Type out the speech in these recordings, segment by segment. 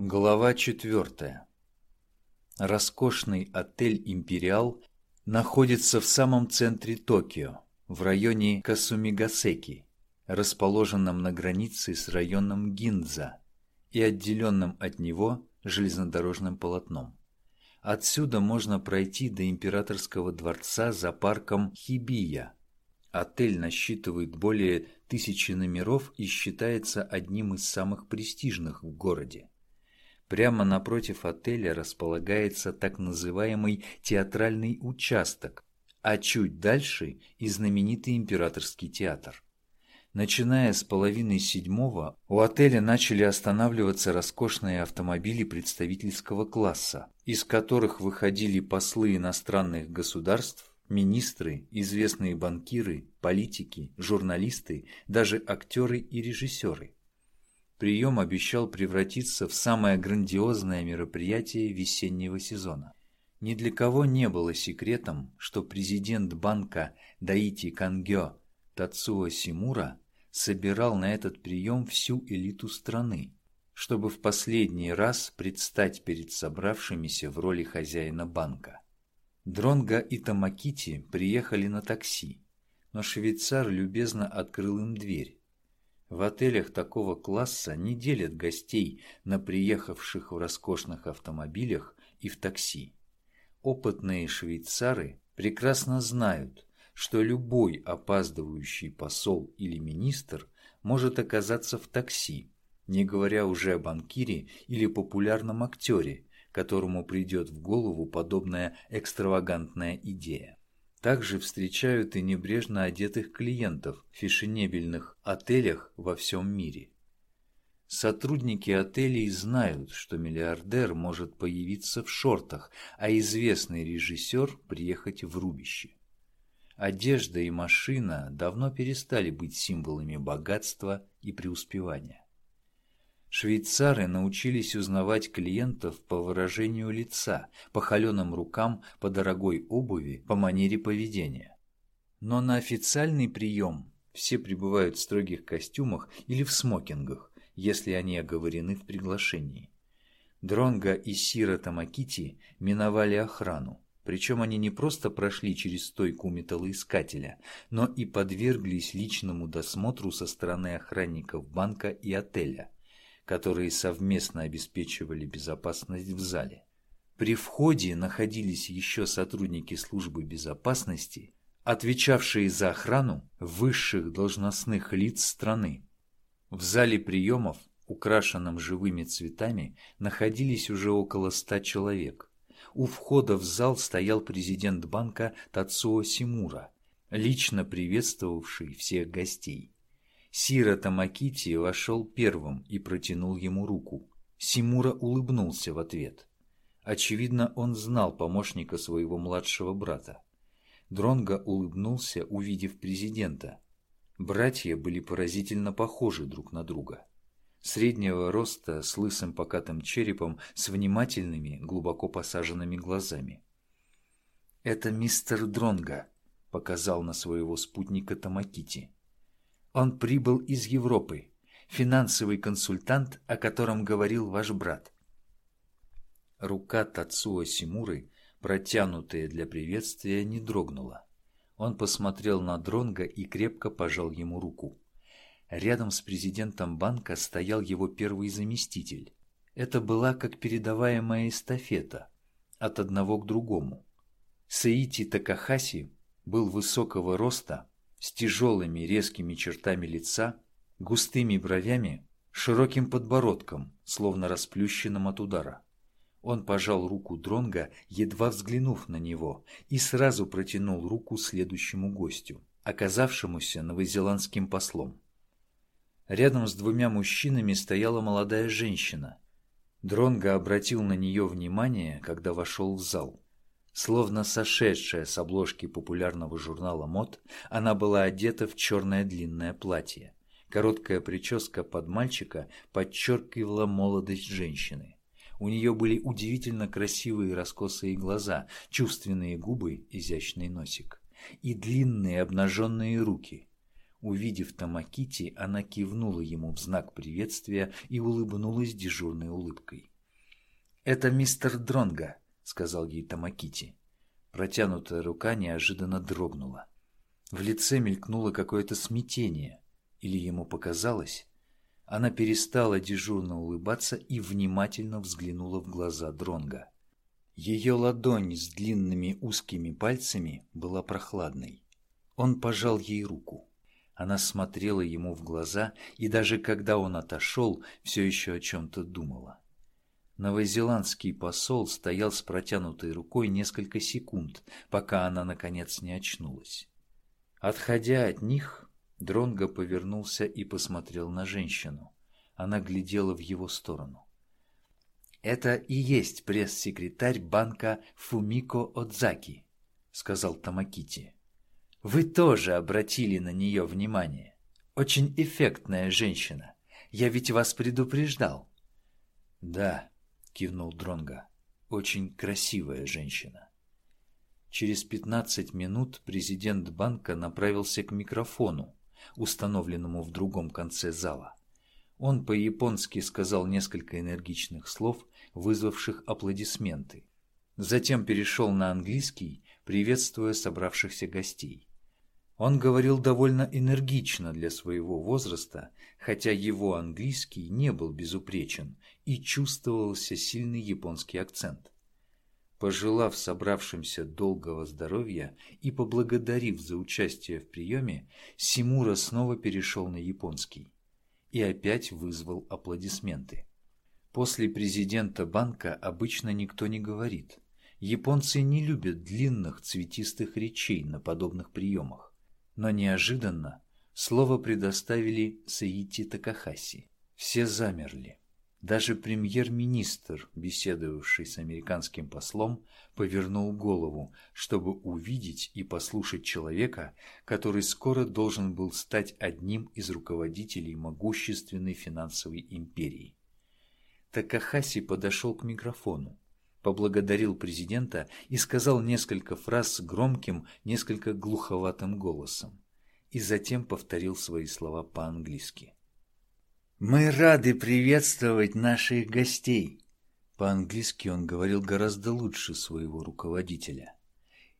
Глава четвертая. Роскошный отель «Империал» находится в самом центре Токио, в районе Касумигасеки, расположенном на границе с районом Гинза и отделенном от него железнодорожным полотном. Отсюда можно пройти до императорского дворца за парком Хибия. Отель насчитывает более тысячи номеров и считается одним из самых престижных в городе. Прямо напротив отеля располагается так называемый театральный участок, а чуть дальше и знаменитый императорский театр. Начиная с половины седьмого, у отеля начали останавливаться роскошные автомобили представительского класса, из которых выходили послы иностранных государств, министры, известные банкиры, политики, журналисты, даже актеры и режиссеры. Прием обещал превратиться в самое грандиозное мероприятие весеннего сезона. Ни для кого не было секретом, что президент банка Даити Кангё Тацуо Симура собирал на этот прием всю элиту страны, чтобы в последний раз предстать перед собравшимися в роли хозяина банка. Дронга и Тамакити приехали на такси, но швейцар любезно открыл им дверь. В отелях такого класса не делят гостей на приехавших в роскошных автомобилях и в такси. Опытные швейцары прекрасно знают, что любой опаздывающий посол или министр может оказаться в такси, не говоря уже о банкире или популярном актере, которому придет в голову подобная экстравагантная идея. Также встречают и небрежно одетых клиентов в фешенебельных отелях во всем мире. Сотрудники отелей знают, что миллиардер может появиться в шортах, а известный режиссер приехать в рубище. Одежда и машина давно перестали быть символами богатства и преуспевания. Швейцары научились узнавать клиентов по выражению лица, по холеным рукам, по дорогой обуви, по манере поведения. Но на официальный прием все прибывают в строгих костюмах или в смокингах, если они оговорены в приглашении. Дронга и Сира Тамакити миновали охрану. Причем они не просто прошли через стойку металлоискателя, но и подверглись личному досмотру со стороны охранников банка и отеля, которые совместно обеспечивали безопасность в зале. При входе находились еще сотрудники службы безопасности, отвечавшие за охрану высших должностных лиц страны. В зале приемов, украшенном живыми цветами, находились уже около ста человек. У входа в зал стоял президент банка Тацуо Симура, лично приветствовавший всех гостей. Сира Тамакити вошел первым и протянул ему руку. Симура улыбнулся в ответ. Очевидно, он знал помощника своего младшего брата. Дронго улыбнулся, увидев президента. Братья были поразительно похожи друг на друга среднего роста, с лысым покатым черепом, с внимательными, глубоко посаженными глазами. «Это мистер Дронга», — показал на своего спутника Тамакити. «Он прибыл из Европы, финансовый консультант, о котором говорил ваш брат». Рука Тацуо Симуры, протянутая для приветствия, не дрогнула. Он посмотрел на Дронга и крепко пожал ему руку. Рядом с президентом банка стоял его первый заместитель. Это была как передаваемая эстафета от одного к другому. Саити Такахаси был высокого роста, с тяжелыми резкими чертами лица, густыми бровями, широким подбородком, словно расплющенным от удара. Он пожал руку Дронга, едва взглянув на него, и сразу протянул руку следующему гостю, оказавшемуся новозеландским послом. Рядом с двумя мужчинами стояла молодая женщина. Дронго обратил на нее внимание, когда вошел в зал. Словно сошедшая с обложки популярного журнала «Мод», она была одета в черное длинное платье. Короткая прическа под мальчика подчеркивала молодость женщины. У нее были удивительно красивые раскосые глаза, чувственные губы, изящный носик и длинные обнаженные руки – Увидев Тамакити, она кивнула ему в знак приветствия и улыбнулась дежурной улыбкой. «Это мистер Дронга», — сказал ей Тамакити. Протянутая рука неожиданно дрогнула. В лице мелькнуло какое-то смятение. Или ему показалось? Она перестала дежурно улыбаться и внимательно взглянула в глаза Дронга. Ее ладонь с длинными узкими пальцами была прохладной. Он пожал ей руку. Она смотрела ему в глаза, и даже когда он отошел, все еще о чем-то думала. Новозеландский посол стоял с протянутой рукой несколько секунд, пока она, наконец, не очнулась. Отходя от них, Дронго повернулся и посмотрел на женщину. Она глядела в его сторону. «Это и есть пресс-секретарь банка Фумико Отзаки», — сказал Тамакити. «Вы тоже обратили на нее внимание. Очень эффектная женщина. Я ведь вас предупреждал». «Да», — кивнул Дронга. «Очень красивая женщина». Через пятнадцать минут президент банка направился к микрофону, установленному в другом конце зала. Он по-японски сказал несколько энергичных слов, вызвавших аплодисменты. Затем перешел на английский, приветствуя собравшихся гостей. Он говорил довольно энергично для своего возраста, хотя его английский не был безупречен и чувствовался сильный японский акцент. Пожелав собравшимся долгого здоровья и поблагодарив за участие в приеме, Симура снова перешел на японский и опять вызвал аплодисменты. После президента банка обычно никто не говорит. Японцы не любят длинных цветистых речей на подобных приемах. Но неожиданно слово предоставили Саити Такахаси. Все замерли. Даже премьер-министр, беседовавший с американским послом, повернул голову, чтобы увидеть и послушать человека, который скоро должен был стать одним из руководителей могущественной финансовой империи. Такахаси подошел к микрофону, поблагодарил президента и сказал несколько фраз громким, несколько глуховатым голосом, и затем повторил свои слова по-английски. Мы рады приветствовать наших гостей. По-английски он говорил гораздо лучше своего руководителя.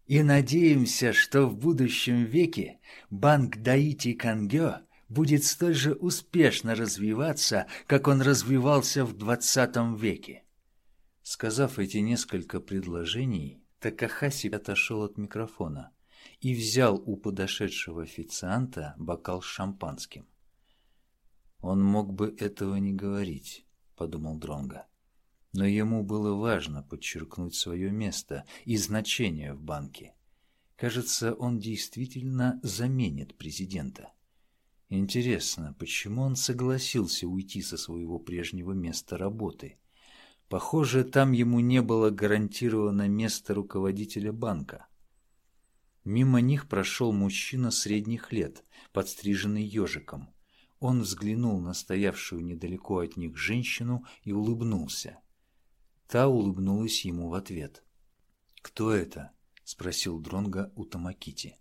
И надеемся, что в будущем веке банк Даити Кангё будет столь же успешно развиваться, как он развивался в двадцатом веке. Сказав эти несколько предложений, Такахаси отошел от микрофона и взял у подошедшего официанта бокал с шампанским. Он мог бы этого не говорить, подумал Дронга. Но ему было важно подчеркнуть свое место и значение в банке. Кажется, он действительно заменит президента. Интересно, почему он согласился уйти со своего прежнего места работы? Похоже, там ему не было гарантировано место руководителя банка. Мимо них прошел мужчина средних лет, подстриженный ежиком. Он взглянул на стоявшую недалеко от них женщину и улыбнулся. Та улыбнулась ему в ответ. «Кто это?» — спросил Дронга у Тамакити.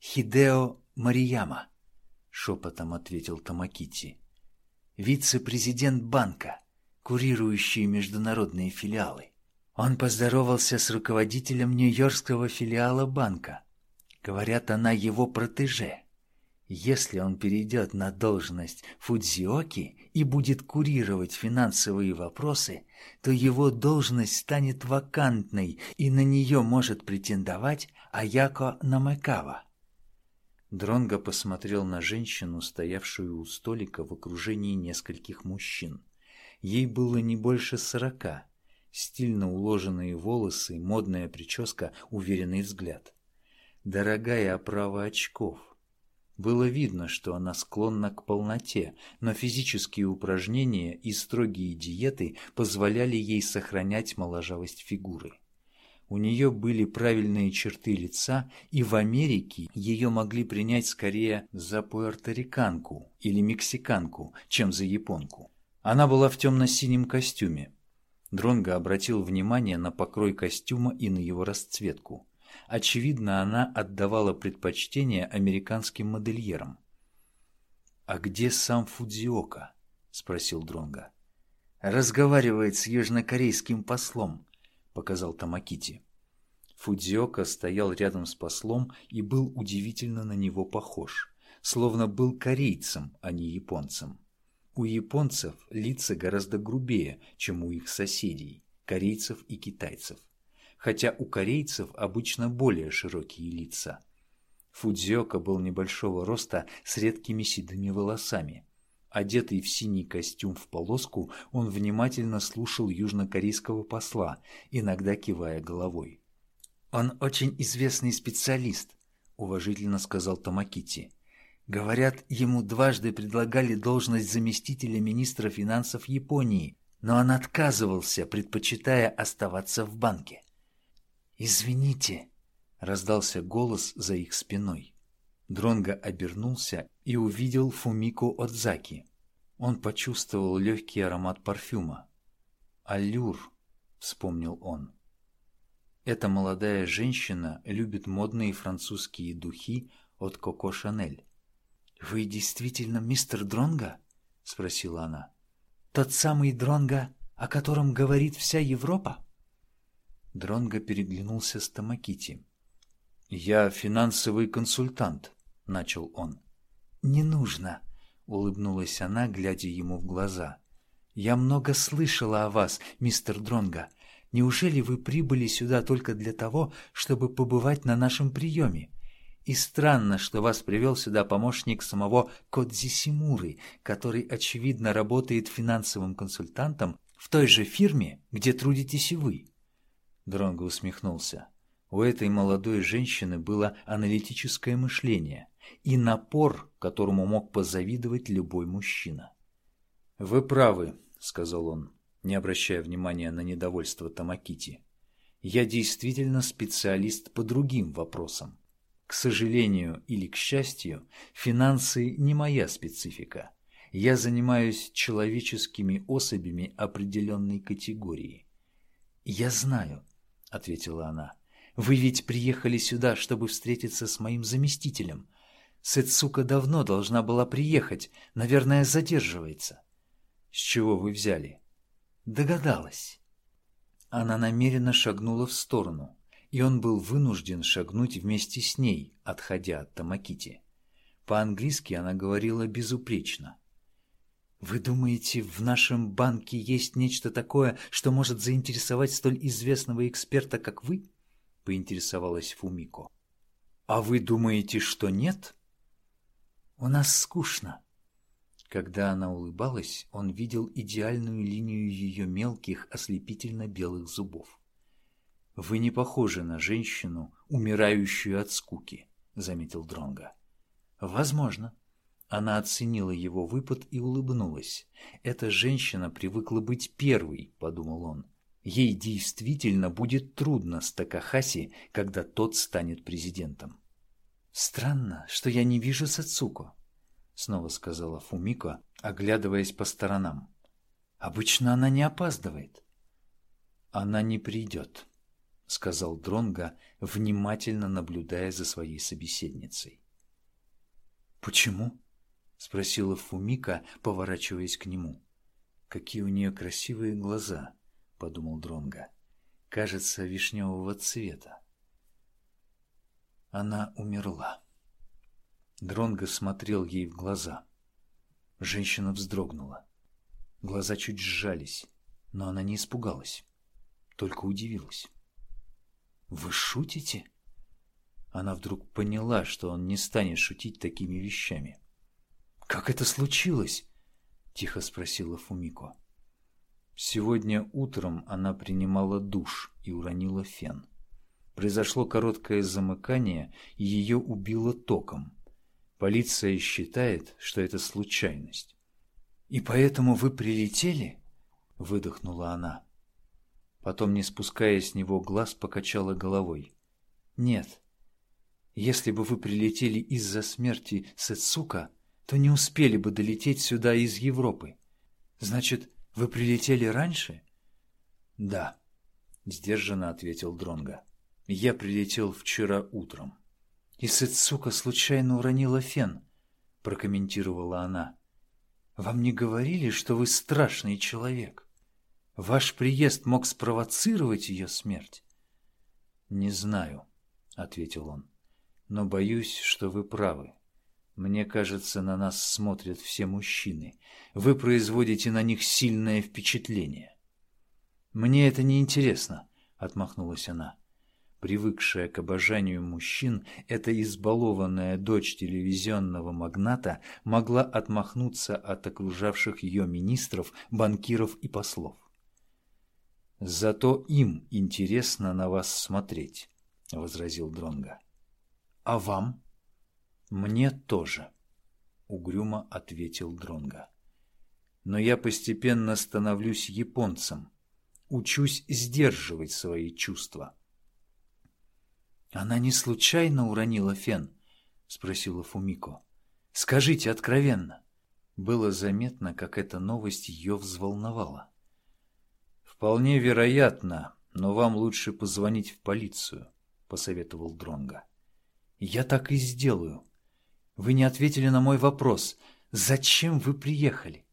«Хидео Марияма», — шепотом ответил Тамакити. «Вице-президент банка, курирующий международные филиалы. Он поздоровался с руководителем нью-йоркского филиала банка. Говорят, она его протеже». Если он перейдет на должность Фудзиоки и будет курировать финансовые вопросы, то его должность станет вакантной, и на нее может претендовать Аяко Намекава. Дронго посмотрел на женщину, стоявшую у столика в окружении нескольких мужчин. Ей было не больше сорока. Стильно уложенные волосы, модная прическа, уверенный взгляд. Дорогая оправа очков, было видно, что она склонна к полноте, но физические упражнения и строгие диеты позволяли ей сохранять моложавость фигуры. У нее были правильные черты лица, и в Америке ее могли принять скорее за пуэрториканку или мексиканку, чем за японку. Она была в темно-синем костюме. Дронго обратил внимание на покрой костюма и на его расцветку. Очевидно, она отдавала предпочтение американским модельерам. «А где сам Фудзиока?» — спросил Дронга. «Разговаривает с южнокорейским послом», — показал Тамакити. Фудзиока стоял рядом с послом и был удивительно на него похож, словно был корейцем, а не японцем. У японцев лица гораздо грубее, чем у их соседей, корейцев и китайцев, хотя у корейцев обычно более широкие лица. Фудзиока был небольшого роста с редкими седыми волосами. Одетый в синий костюм в полоску, он внимательно слушал южнокорейского посла, иногда кивая головой. «Он очень известный специалист», — уважительно сказал Тамакити. «Говорят, ему дважды предлагали должность заместителя министра финансов Японии, но он отказывался, предпочитая оставаться в банке». «Извините», — раздался голос за их спиной. Дронго обернулся и увидел Фумико Отзаки. Он почувствовал легкий аромат парфюма. «Аллюр», — вспомнил он. Эта молодая женщина любит модные французские духи от Коко Шанель. «Вы действительно мистер Дронга?» — спросила она. «Тот самый Дронга, о котором говорит вся Европа?» Дронга переглянулся с Тамакити. «Я финансовый консультант», — начал он. «Не нужно», — улыбнулась она, глядя ему в глаза. «Я много слышала о вас, мистер Дронга. Неужели вы прибыли сюда только для того, чтобы побывать на нашем приеме? И странно, что вас привел сюда помощник самого Кодзи Симуры, который, очевидно, работает финансовым консультантом в той же фирме, где трудитесь и вы. Дронго усмехнулся. У этой молодой женщины было аналитическое мышление и напор, которому мог позавидовать любой мужчина. «Вы правы», — сказал он не обращая внимания на недовольство Тамакити. «Я действительно специалист по другим вопросам. К сожалению или к счастью, финансы не моя специфика. Я занимаюсь человеческими особями определенной категории». «Я знаю», — ответила она. «Вы ведь приехали сюда, чтобы встретиться с моим заместителем. Сэцука давно должна была приехать, наверное, задерживается». «С чего вы взяли?» Догадалась. Она намеренно шагнула в сторону, и он был вынужден шагнуть вместе с ней, отходя от Тамакити. По-английски она говорила безупречно. «Вы думаете, в нашем банке есть нечто такое, что может заинтересовать столь известного эксперта, как вы?» — поинтересовалась Фумико. «А вы думаете, что нет?» «У нас скучно», когда она улыбалась, он видел идеальную линию ее мелких, ослепительно-белых зубов. «Вы не похожи на женщину, умирающую от скуки», — заметил Дронга. «Возможно». Она оценила его выпад и улыбнулась. «Эта женщина привыкла быть первой», — подумал он. «Ей действительно будет трудно с Такахаси, когда тот станет президентом». «Странно, что я не вижу Сацуко», снова сказала Фумико, оглядываясь по сторонам. Обычно она не опаздывает. Она не придет, сказал Дронга, внимательно наблюдая за своей собеседницей. Почему? спросила Фумика, поворачиваясь к нему. Какие у нее красивые глаза, подумал Дронга. Кажется, вишневого цвета. Она умерла. Дронго смотрел ей в глаза. Женщина вздрогнула. Глаза чуть сжались, но она не испугалась, только удивилась. «Вы шутите?» Она вдруг поняла, что он не станет шутить такими вещами. «Как это случилось?» — тихо спросила Фумико. Сегодня утром она принимала душ и уронила фен. Произошло короткое замыкание, и ее убило током. Полиция считает, что это случайность. «И поэтому вы прилетели?» — выдохнула она. Потом, не спуская с него глаз, покачала головой. «Нет. Если бы вы прилетели из-за смерти Сэцука, то не успели бы долететь сюда из Европы. Значит, вы прилетели раньше?» «Да», — сдержанно ответил Дронга. «Я прилетел вчера утром». И Сэцука случайно уронила фен. — прокомментировала она. «Вам не говорили, что вы страшный человек? Ваш приезд мог спровоцировать ее смерть?» «Не знаю», — ответил он, — «но боюсь, что вы правы. Мне кажется, на нас смотрят все мужчины. Вы производите на них сильное впечатление». «Мне это не интересно», — отмахнулась она. Привыкшая к обожанию мужчин, эта избалованная дочь телевизионного магната могла отмахнуться от окружавших ее министров, банкиров и послов. «Зато им интересно на вас смотреть», — возразил Дронга. «А вам?» «Мне тоже», — угрюмо ответил Дронга. «Но я постепенно становлюсь японцем, учусь сдерживать свои чувства». «Она не случайно уронила фен?» — спросила Фумико. «Скажите откровенно». Было заметно, как эта новость ее взволновала. «Вполне вероятно, но вам лучше позвонить в полицию», — посоветовал Дронга. «Я так и сделаю. Вы не ответили на мой вопрос. Зачем вы приехали?»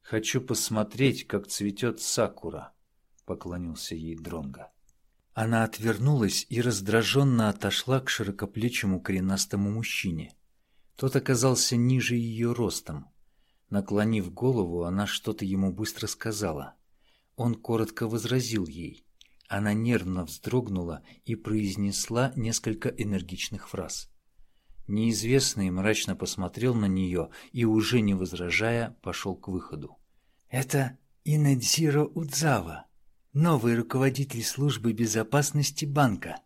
«Хочу посмотреть, как цветет сакура», — поклонился ей Дронга. Она отвернулась и раздраженно отошла к широкоплечему коренастому мужчине. Тот оказался ниже ее ростом. Наклонив голову, она что-то ему быстро сказала. Он коротко возразил ей. Она нервно вздрогнула и произнесла несколько энергичных фраз. Неизвестный мрачно посмотрел на нее и, уже не возражая, пошел к выходу. «Это Инадзиро Удзава», новый руководитель службы безопасности банка.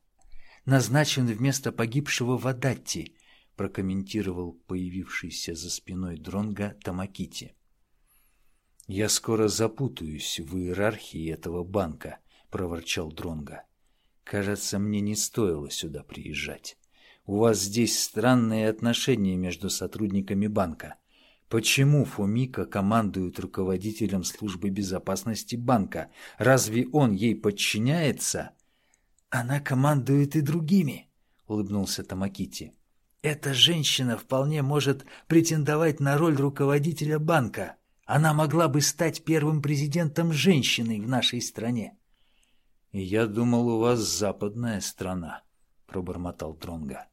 Назначен вместо погибшего Вадатти, прокомментировал появившийся за спиной Дронга Тамакити. «Я скоро запутаюсь в иерархии этого банка», — проворчал Дронга. «Кажется, мне не стоило сюда приезжать. У вас здесь странные отношения между сотрудниками банка. Почему Фумика командует руководителем службы безопасности банка? Разве он ей подчиняется? Она командует и другими, улыбнулся Тамакити. Эта женщина вполне может претендовать на роль руководителя банка. Она могла бы стать первым президентом женщиной в нашей стране. «Я думал, у вас западная страна», — пробормотал Дронга.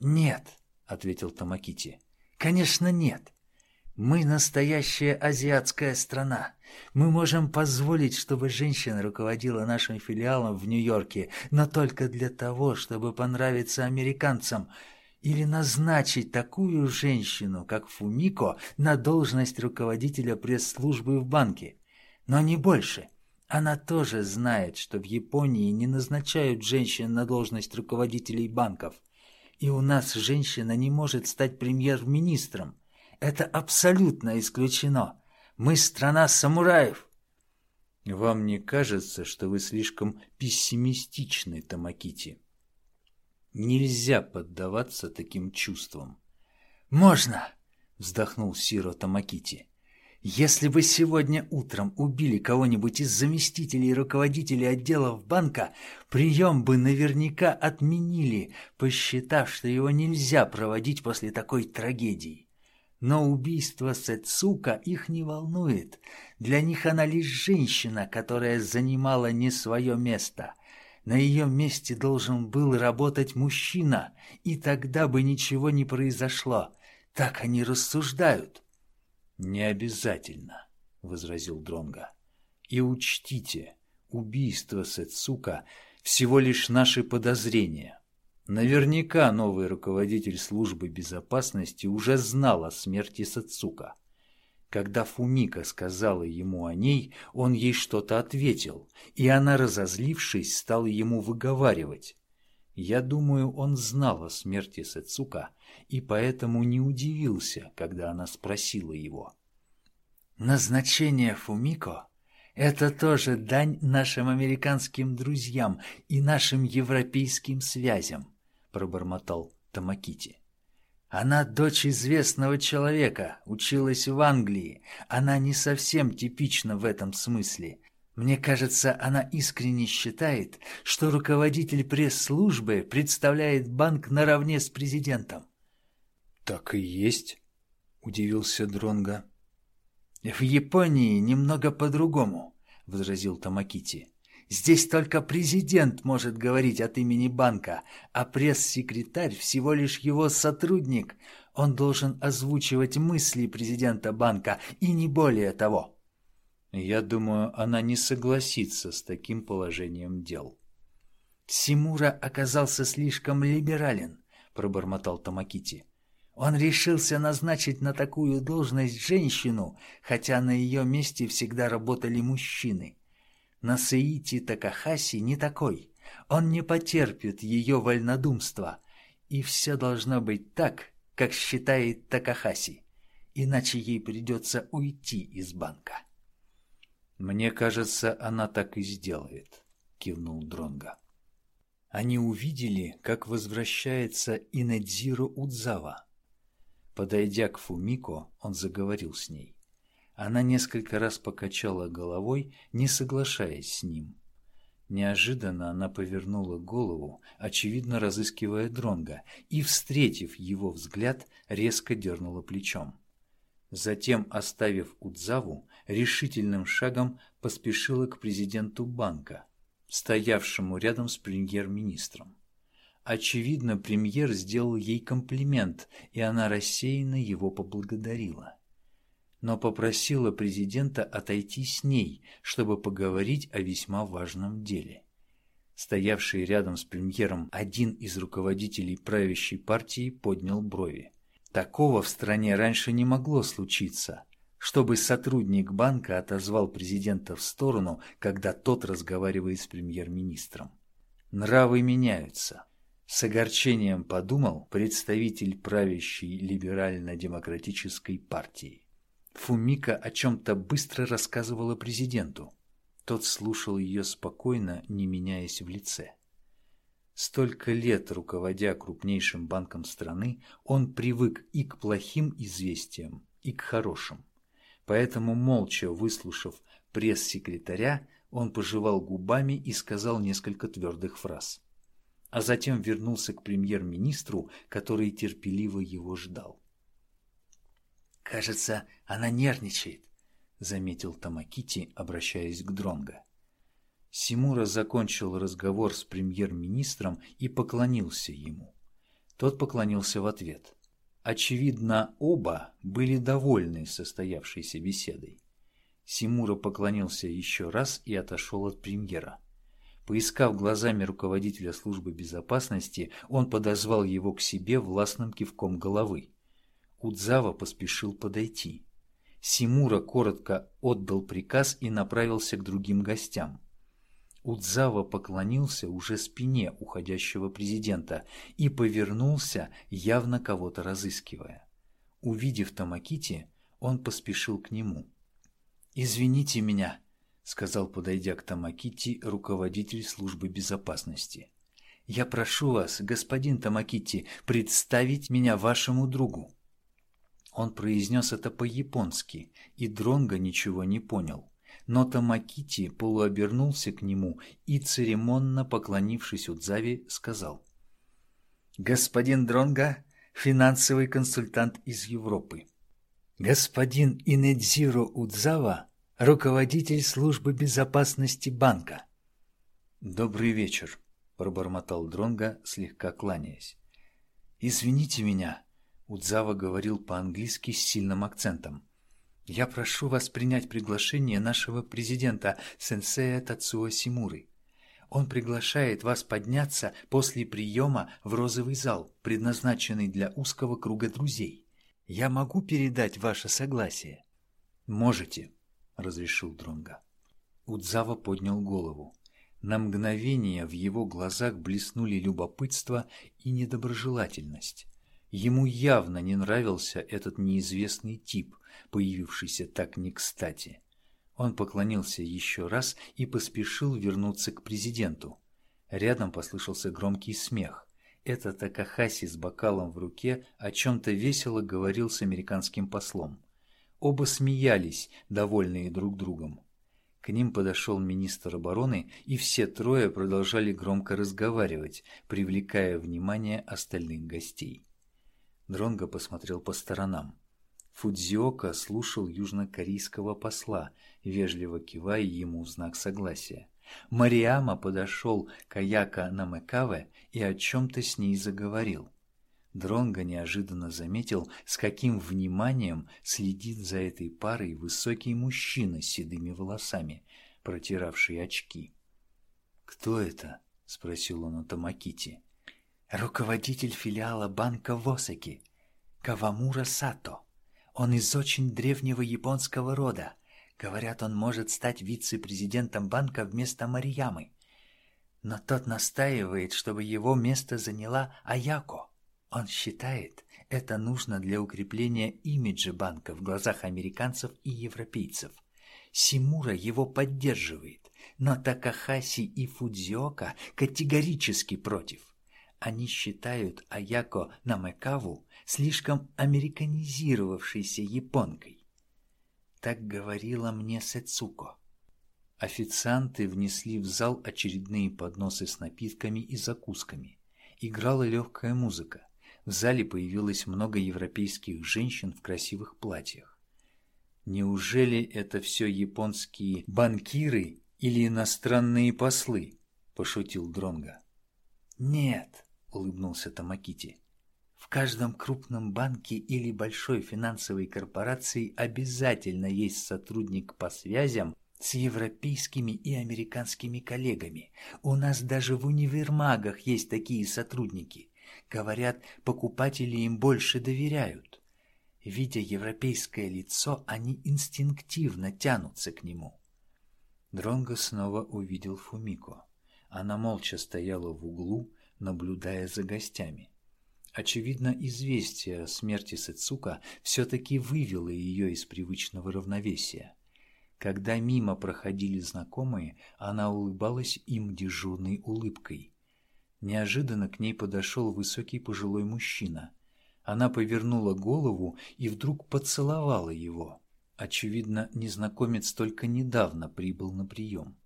«Нет», — ответил Тамакити. «Конечно, нет. Мы настоящая азиатская страна. Мы можем позволить, чтобы женщина руководила нашим филиалом в Нью-Йорке, но только для того, чтобы понравиться американцам, или назначить такую женщину, как Фумико, на должность руководителя пресс-службы в банке. Но не больше. Она тоже знает, что в Японии не назначают женщин на должность руководителей банков. И у нас женщина не может стать премьер-министром. Это абсолютно исключено. Мы страна самураев. Вам не кажется, что вы слишком пессимистичны, Тамакити? Нельзя поддаваться таким чувствам. Можно, вздохнул Сиро Тамакити. Если бы сегодня утром убили кого-нибудь из заместителей и руководителей отделов банка, прием бы наверняка отменили, посчитав, что его нельзя проводить после такой трагедии. Но убийство Сэцука их не волнует. Для них она лишь женщина, которая занимала не свое место. На ее месте должен был работать мужчина, и тогда бы ничего не произошло. Так они рассуждают. «Не обязательно», — возразил Дронга. «И учтите, убийство Сэцука — всего лишь наши подозрения». Наверняка новый руководитель службы безопасности уже знал о смерти Сацука. Когда Фумика сказала ему о ней, он ей что-то ответил, и она, разозлившись, стала ему выговаривать. Я думаю, он знал о смерти Сацука и поэтому не удивился, когда она спросила его. «Назначение Фумико — это тоже дань нашим американским друзьям и нашим европейским связям пробормотал Тамакити. Она дочь известного человека, училась в Англии. Она не совсем типична в этом смысле. Мне кажется, она искренне считает, что руководитель пресс-службы представляет банк наравне с президентом. Так и есть, удивился Дронга. В Японии немного по-другому, возразил Тамакити. Здесь только президент может говорить от имени банка, а пресс-секретарь всего лишь его сотрудник. Он должен озвучивать мысли президента банка и не более того. Я думаю, она не согласится с таким положением дел. Симура оказался слишком либерален, пробормотал Тамакити. Он решился назначить на такую должность женщину, хотя на ее месте всегда работали мужчины. Насаити Такахаси не такой. Он не потерпит ее вольнодумства. И все должно быть так, как считает Такахаси. Иначе ей придется уйти из банка. «Мне кажется, она так и сделает», — кивнул Дронга. Они увидели, как возвращается Инэдзиро Удзава. Подойдя к Фумико, он заговорил с ней. Она несколько раз покачала головой, не соглашаясь с ним. Неожиданно она повернула голову, очевидно разыскивая Дронга, и, встретив его взгляд, резко дернула плечом. Затем, оставив Удзаву, решительным шагом поспешила к президенту банка, стоявшему рядом с премьер-министром. Очевидно, премьер сделал ей комплимент, и она рассеянно его поблагодарила но попросила президента отойти с ней, чтобы поговорить о весьма важном деле. Стоявший рядом с премьером один из руководителей правящей партии поднял брови. Такого в стране раньше не могло случиться, чтобы сотрудник банка отозвал президента в сторону, когда тот разговаривает с премьер-министром. Нравы меняются. С огорчением подумал представитель правящей либерально-демократической партии. Фумика о чем-то быстро рассказывала президенту. Тот слушал ее спокойно, не меняясь в лице. Столько лет руководя крупнейшим банком страны, он привык и к плохим известиям, и к хорошим. Поэтому, молча выслушав пресс-секретаря, он пожевал губами и сказал несколько твердых фраз. А затем вернулся к премьер-министру, который терпеливо его ждал. «Кажется, она нервничает», — заметил Тамакити, обращаясь к Дронго. Симура закончил разговор с премьер-министром и поклонился ему. Тот поклонился в ответ. Очевидно, оба были довольны состоявшейся беседой. Симура поклонился еще раз и отошел от премьера. Поискав глазами руководителя службы безопасности, он подозвал его к себе властным кивком головы. Удзава поспешил подойти. Симура коротко отдал приказ и направился к другим гостям. Удзава поклонился уже спине уходящего президента и повернулся, явно кого-то разыскивая. Увидев Тамакити, он поспешил к нему. «Извините меня», — сказал, подойдя к Тамакити, руководитель службы безопасности. «Я прошу вас, господин Тамакити, представить меня вашему другу». Он произнес это по-японски, и Дронго ничего не понял. Но Тамакити полуобернулся к нему и, церемонно поклонившись Удзаве, сказал. «Господин Дронго, финансовый консультант из Европы. Господин Инедзиро Удзава, руководитель службы безопасности банка». «Добрый вечер», — пробормотал Дронго, слегка кланяясь. «Извините меня», Удзава говорил по-английски с сильным акцентом. «Я прошу вас принять приглашение нашего президента, сенсея Тацуо Симуры. Он приглашает вас подняться после приема в розовый зал, предназначенный для узкого круга друзей. Я могу передать ваше согласие?» «Можете», — разрешил Дронга. Удзава поднял голову. На мгновение в его глазах блеснули любопытство и недоброжелательность. Ему явно не нравился этот неизвестный тип, появившийся так не кстати. Он поклонился еще раз и поспешил вернуться к президенту. Рядом послышался громкий смех. Это Такахаси с бокалом в руке о чем-то весело говорил с американским послом. Оба смеялись, довольные друг другом. К ним подошел министр обороны, и все трое продолжали громко разговаривать, привлекая внимание остальных гостей. Дронго посмотрел по сторонам. Фудзиока слушал южнокорейского посла, вежливо кивая ему в знак согласия. Мариама подошел к Аяка Намекаве и о чем-то с ней заговорил. Дронго неожиданно заметил, с каким вниманием следит за этой парой высокий мужчина с седыми волосами, протиравший очки. «Кто это?» — спросил он у Тамакити. «Руководитель филиала банка в Осаки, Кавамура Сато. Он из очень древнего японского рода. Говорят, он может стать вице-президентом банка вместо Мариямы. Но тот настаивает, чтобы его место заняла Аяко. Он считает, это нужно для укрепления имиджа банка в глазах американцев и европейцев. Симура его поддерживает, но Такахаси и Фудзиока категорически против. Они считают Аяко Намекаву слишком американизировавшейся японкой. Так говорила мне Сэцуко. Официанты внесли в зал очередные подносы с напитками и закусками. Играла легкая музыка. В зале появилось много европейских женщин в красивых платьях. Неужели это все японские банкиры или иностранные послы? пошутил Дронга. Нет, улыбнулся Тамакити. В каждом крупном банке или большой финансовой корпорации обязательно есть сотрудник по связям с европейскими и американскими коллегами. У нас даже в универмагах есть такие сотрудники. Говорят, покупатели им больше доверяют. Видя европейское лицо, они инстинктивно тянутся к нему. Дронго снова увидел Фумико. Она молча стояла в углу, наблюдая за гостями. Очевидно, известие о смерти Сэцука все-таки вывело ее из привычного равновесия. Когда мимо проходили знакомые, она улыбалась им дежурной улыбкой. Неожиданно к ней подошел высокий пожилой мужчина. Она повернула голову и вдруг поцеловала его. Очевидно, незнакомец только недавно прибыл на прием.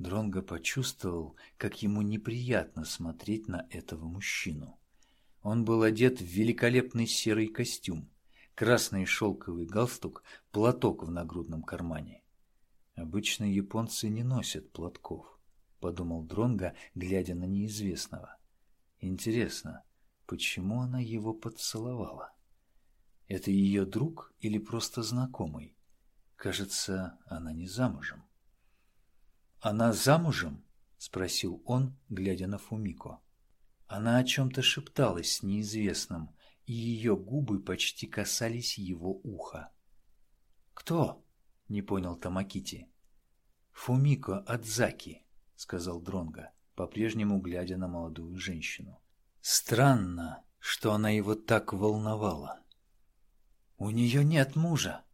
Дронго почувствовал, как ему неприятно смотреть на этого мужчину. Он был одет в великолепный серый костюм, красный шелковый галстук, платок в нагрудном кармане. Обычно японцы не носят платков. — подумал Дронга, глядя на неизвестного. «Интересно, почему она его поцеловала? Это ее друг или просто знакомый? Кажется, она не замужем». «Она замужем?» — спросил он, глядя на Фумико. Она о чем-то шепталась с неизвестным, и ее губы почти касались его уха. «Кто?» — не понял Тамакити. «Фумико Адзаки», сказал Дронга, по-прежнему глядя на молодую женщину. Странно, что она его так волновала. У нее нет мужа,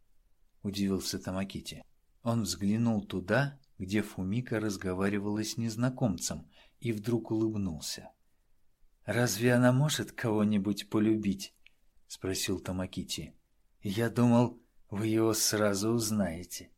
удивился Тамакити. Он взглянул туда, где Фумика разговаривала с незнакомцем, и вдруг улыбнулся. Разве она может кого-нибудь полюбить? спросил Тамакити. Я думал, вы его сразу узнаете.